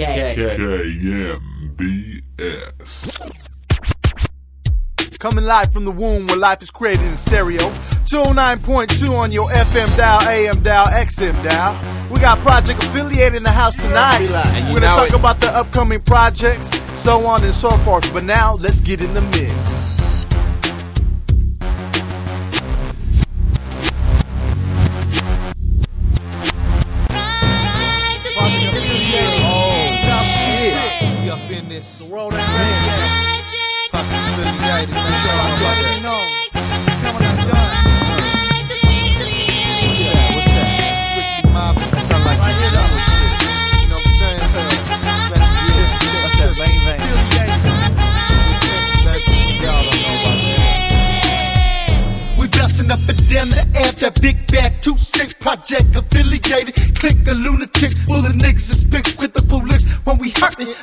K. KMBS. Coming live from the womb where life is created in stereo. 209.2 on your FM dial, AM dial, XM dial. We got project affiliated in the house tonight. We're gonna talk it. about the upcoming projects, so on and so forth. But now, let's get in the mix. This. The world ain't saying Project affiliated. Make sure y'all already know. Coming undone. What's that? What's that? Strictly mob. That sound like some shit. You know what I'm saying? That's that vein vein. Y'all don't know about that. We bustin' up and down the air, that big bag, two six project affiliated. Click a lunatic, full of niggas is picked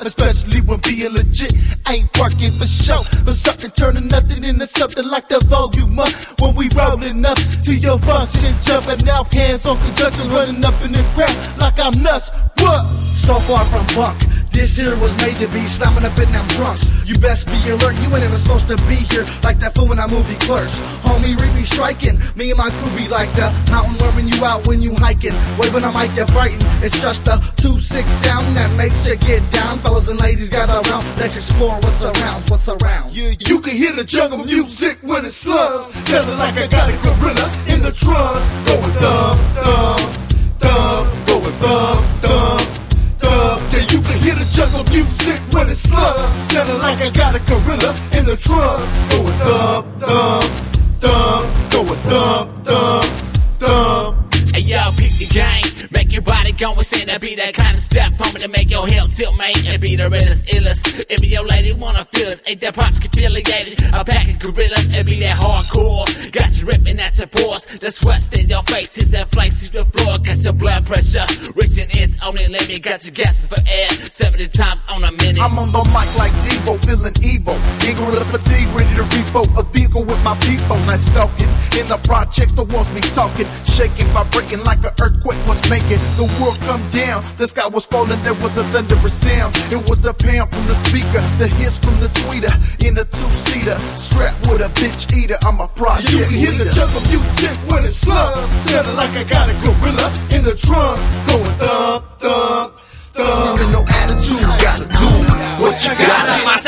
especially when being legit. Ain't working for show, but something turning nothing into something like the volume up. When we rollin' up to your function, jumping out, hands on conjunction, running up in the crowd like I'm nuts. What? So far from bunk. This here was made to be slamming up in them drunks. You best be alert, you ain't even supposed to be here like that fool in that movie Clerks. Homie, really striking. Me and my crew be like the mountain wearing you out when you hiking. Waving I might get frightened. It's just a 2-6 sound that makes you get down. Fellas and ladies gather around. Let's explore what's around, what's around. Yeah, you can hear the jungle music when it slums. Sounding like I got a gorilla in the trunk. Going thump, thump, thump, going thump, thump, when. Sounding like I got a gorilla in the trunk. Go Going thump, thump, thump, go going thump, thump, thump. Hey yo, pick the game. Make your body go insane. That be that kind of step me to make your hell tilt, man. It be the realest, illest. If your lady wanna feel us, ain't that project affiliated? A pack of gorillas, it be that hardcore. Got you ripping your pores. The sweat in your face, hit that flight to the floor. Catch your blood pressure reaching its only limit. Got you gasping for air 70 times on a minute. I'm on the mic like Devo, feeling evil. In gorilla fatigue, ready to repo a vehicle with my people. Not stalking in the projects, the walls be talking, shaking, vibrating like an earthquake was making. The world come down, the sky was falling, there was a thunderous sound. It was the pound from the speaker, the hiss from the tweeter. In a two seater, strapped with a bitch eater. I'm a project You can hear the jungle music when it slums. Sounding like I got a gorilla in the trunk. Going thump, thump, thump. And no attitudes, gotta do what you That's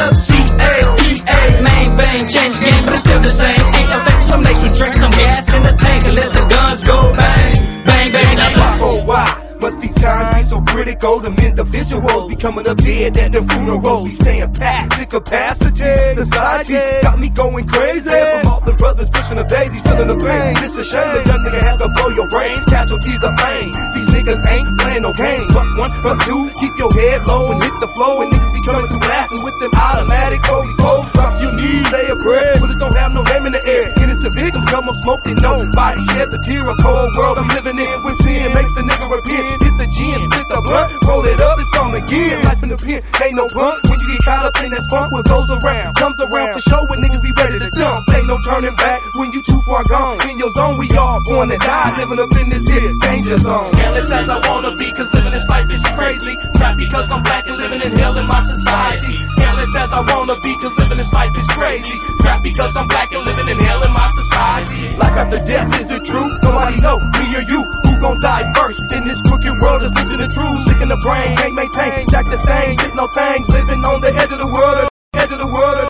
the ghettos C A P A. Main vein change the game, but it's still the same. Ain't no thing. Some days we drink some gas in the tank and let the guns go bang, bang, bang, bang. Oh, why? Must these times be so critical? Them individuals be coming up dead at them funerals. We staying packed to capacity. Society got me going crazy. From all the brothers pushing the daisies, feeling the pain. It's a shame that young nigga have to blow your brains. Casualties of fame. These niggas ain't playing no games. Fuck one, but two, keep your head low and hit the flow. And niggas be coming through with them automatic holy foes. Drop your knees, say a prayer. Bullets don't have no name in the air. Innocent victims come up smoking. Nobody sheds a tear. A cold world I'm living in with sin makes the nigga repent. Hit the gin, split the blunt, roll it up, it's on again. Life in the pen, ain't no punk. When you get caught up in that spunk, what goes around comes around for sure. When niggas be ready to dump, ain't no turning back. When you too far gone, in your zone, we all born to die. Living up in this here danger zone. Scandalous as I wanna be, cause living this life is crazy. Not because I'm black and living in hell in my society. As I wanna be, cause living this life is crazy. Trap because I'm black and living in hell in my society. Life after death, is it true? Nobody know, me or you. Who gon' die first? In this crooked world, is losing the truth. Sick in the brain, can't maintain. Jack the stain, sit no things. Living on the edge of the world, edge of the world.